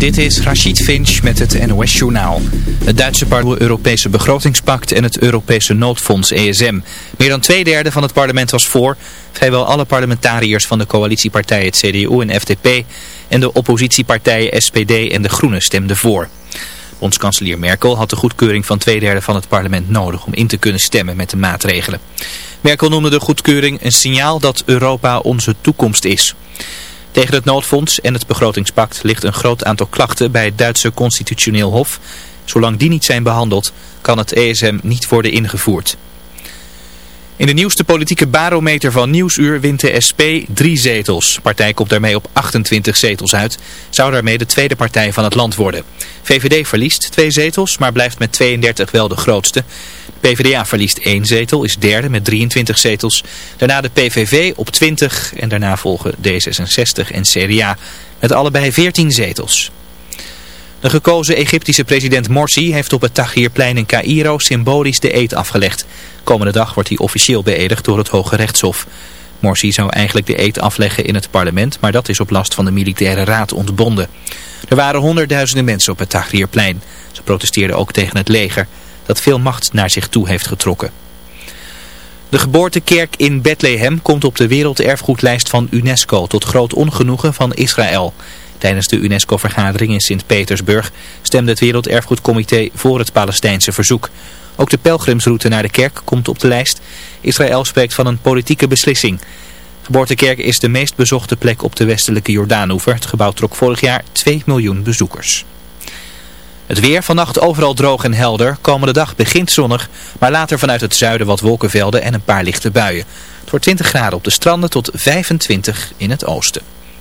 Dit is Rachid Finch met het NOS Journaal. Het Duitse parlement Europese begrotingspact en het Europese noodfonds ESM. Meer dan twee derde van het parlement was voor. Vrijwel alle parlementariërs van de coalitiepartijen het CDU en FDP en de oppositiepartijen SPD en de Groenen stemden voor. Bondskanselier Merkel had de goedkeuring van twee derde van het parlement nodig om in te kunnen stemmen met de maatregelen. Merkel noemde de goedkeuring een signaal dat Europa onze toekomst is. Tegen het noodfonds en het begrotingspact ligt een groot aantal klachten bij het Duitse constitutioneel hof. Zolang die niet zijn behandeld, kan het ESM niet worden ingevoerd. In de nieuwste politieke barometer van Nieuwsuur wint de SP drie zetels. De partij komt daarmee op 28 zetels uit. Zou daarmee de tweede partij van het land worden. VVD verliest twee zetels, maar blijft met 32 wel de grootste. PvdA verliest één zetel, is derde met 23 zetels. Daarna de PVV op 20 en daarna volgen D66 en CDA met allebei 14 zetels. De gekozen Egyptische president Morsi heeft op het Tahrirplein in Cairo symbolisch de eed afgelegd. Komende dag wordt hij officieel beëdigd door het Hoge Rechtshof. Morsi zou eigenlijk de eed afleggen in het parlement, maar dat is op last van de militaire raad ontbonden. Er waren honderdduizenden mensen op het Tahrirplein. Ze protesteerden ook tegen het leger dat veel macht naar zich toe heeft getrokken. De geboortekerk in Bethlehem komt op de werelderfgoedlijst van UNESCO tot groot ongenoegen van Israël. Tijdens de UNESCO-vergadering in Sint-Petersburg stemde het Werelderfgoedcomité voor het Palestijnse verzoek. Ook de pelgrimsroute naar de kerk komt op de lijst. Israël spreekt van een politieke beslissing. Geboortekerk is de meest bezochte plek op de westelijke Jordaanoever. Het gebouw trok vorig jaar 2 miljoen bezoekers. Het weer vannacht overal droog en helder. Komende dag begint zonnig, maar later vanuit het zuiden wat wolkenvelden en een paar lichte buien. Het wordt 20 graden op de stranden tot 25 in het oosten.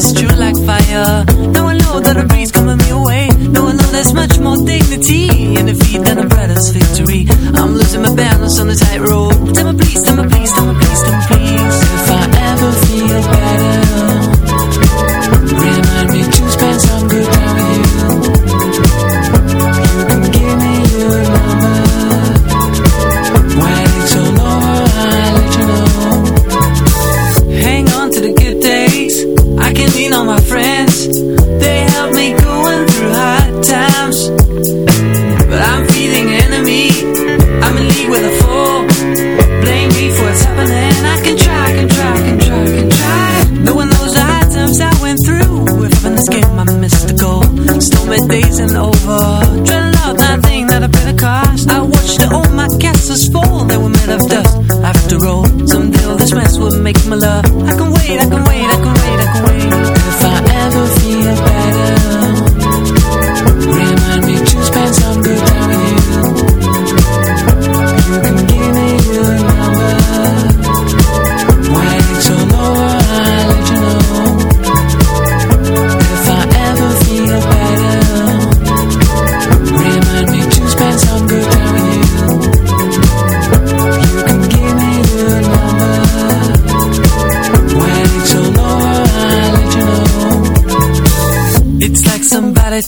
Like true like fire. Now I know that a breeze coming me away Now I know there's much more dignity In defeat than victory. I'm losing my balance on the tightrope. Tell me please, tell me please, tell me please, tell me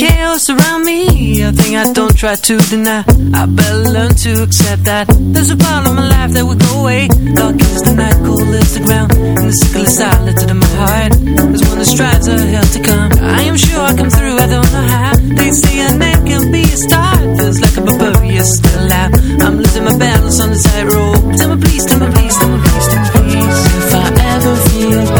chaos around me. A thing I don't try to deny. I better learn to accept that. There's a part of my life that will go away. Dark is the night, cold is the ground. And the sickle is silent in my heart. There's one that strives a hell to come I am sure I come through, I don't know how. They say a name can be a star. Feels like a barbarian still alive I'm losing my balance on the tightrope. Tell me please, tell me please, tell me please, tell me please. If I ever feel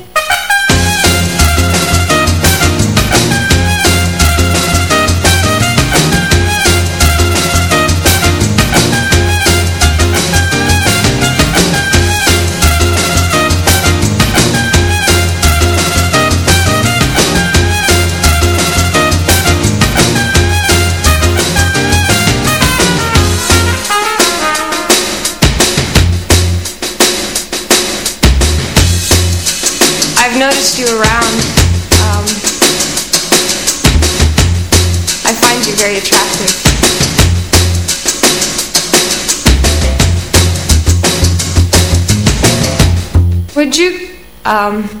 Would you um,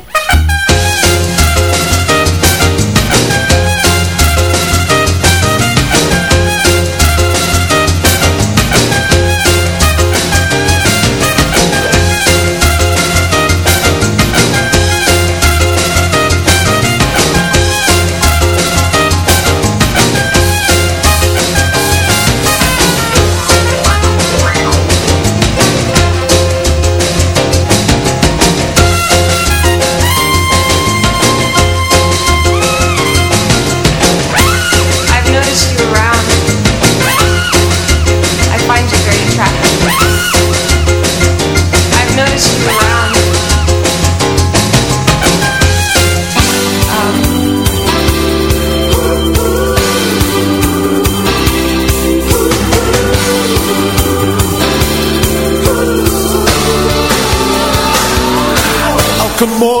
Elke morgen,